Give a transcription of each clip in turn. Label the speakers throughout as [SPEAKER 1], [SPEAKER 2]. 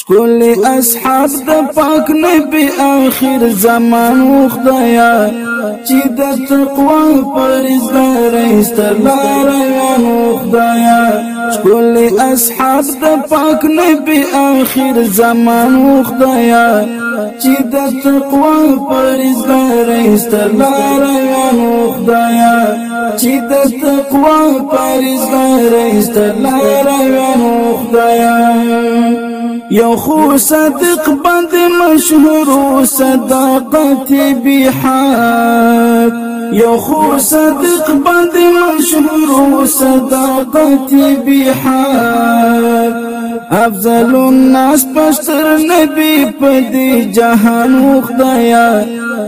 [SPEAKER 1] شکل اصحاب د پاک نبی آخر زمان خدایا چې د تقوا پر زړه استلار خدایا شکل اصحاب د پاک نبی آخر زمان خدایا چې د تقوا پر زړه استلار خدایا چې د تقوا پر زړه استلار خدایا یو خو صدق بند مشهور صداقت بحق یو خو صدق بند مشهور صداقت بحق افضل الناس پشتر نبی پدی جهان خدایا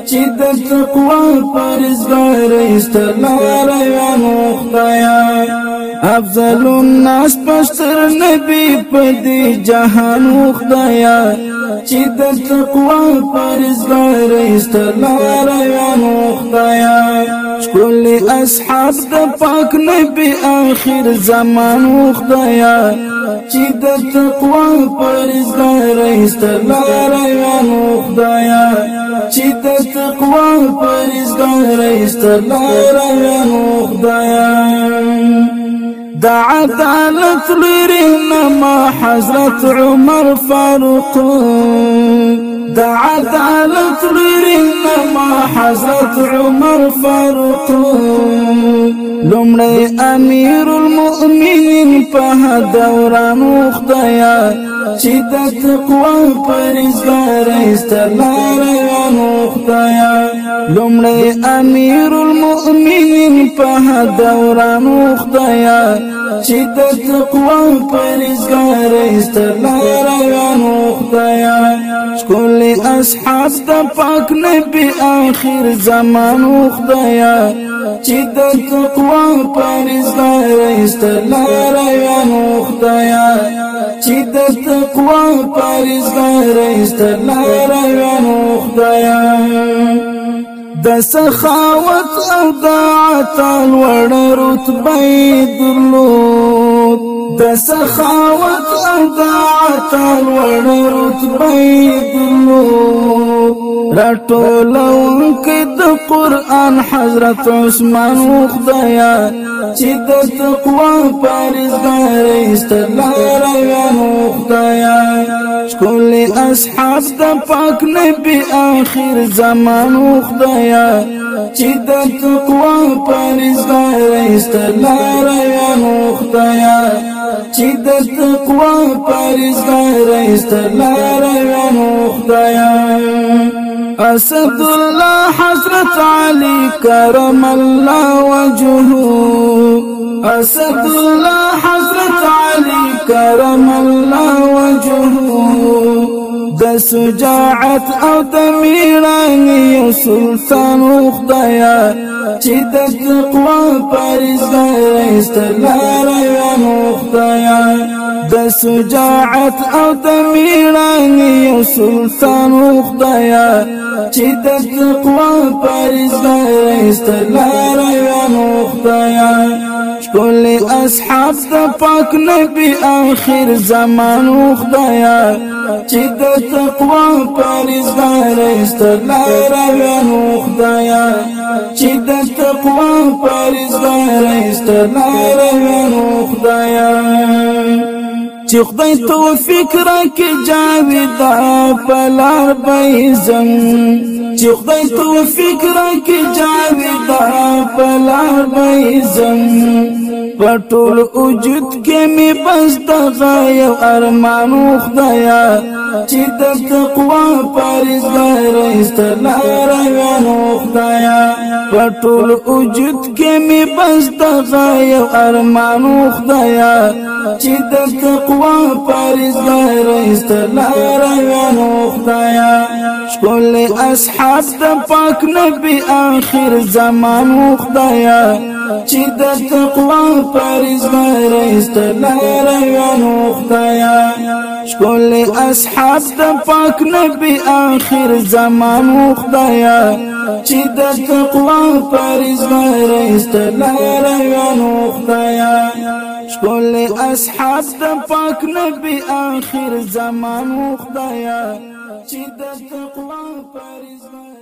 [SPEAKER 1] چې د تقوا پرزګار استلار یو خدایا افضل الناس پستر نبی پدی جهان خدایا چې د تقوا پرزګار استلار یا خدایا ټول اصحاب د پاک نبی اخر زمان خدایا چې د تقوا پرزګار استلار یا خدایا چې د تقوا پرزګار استلار یا خدایا د عدالت لري نما حضرت عمر فاروق د عدالت لري نما حضرت عمر فاروق لمري أمير المؤمنين په دوران خدایا چې د تقوا پرېزګار استلار یانو خدایا لومړی امیر المؤمنین په دورانو خدایا چې د تقوا پرېزګار استلار یانو خدایا ټول اصحاب د پاک نبی اخر زمانو خدایا چې د تقوا پرېزګار استلار یانو خدایا چې د تقوا پرزګار استلار وینو خدایا د سخاوت او د عطل وړ رتبه درلود د سخاوت او د عطل وړ رتبه درلود راټولون کې د قران حضرت عثمان خدایا چې د تقوا پرزګار استلار وانو خدایا ټول اصحاب د پاک نبی اخر زمانو خدایا چې د تقوا پرزګار استلار وانو خدایا چې د تقوا پرزګار استلار وانو خدایا اسد الله حضرت علي كرم الله وجهه اسد الله حضرت علي كرم الله وجهه د سجاعت او د سلطان خدایا چې د تقوا پرځای ستلاره يا خدایا د سجاعت او د میړانې یو سلطان خدایا چې د تقوا پرځای ستلارایو خدایا ټول اصحاب د پاک نبی اخر زمانو خدایا چې د تقوا پرځای ستلارایو خدایا چې د تقوا پرځای ستلارایو خدایا چې خدای توفیق راکړي جاویدا پلار به زم چې خدای توفیق راکړي جاویدا پلار به زم پټول وجود کې می بس دغه یو ارمان خدایا چې د تقوا پرزګار استنا روان خدایا پټول وجود کې می بس دغای ارمان خدایا چې د تقوا پرزګار استنا روان خدایا ټول اصحاب د پاک نبی اخر زمان خدایا چې د تقوا پرزګر است لاره یو خدایا شکل اصحاب د پاک نبی اخر زمان خدایا چې د تقوا پرزګر است لاره یو خدایا شکل اصحاب د پاک نبی اخر زمان خدایا چې د تقوا پرزګر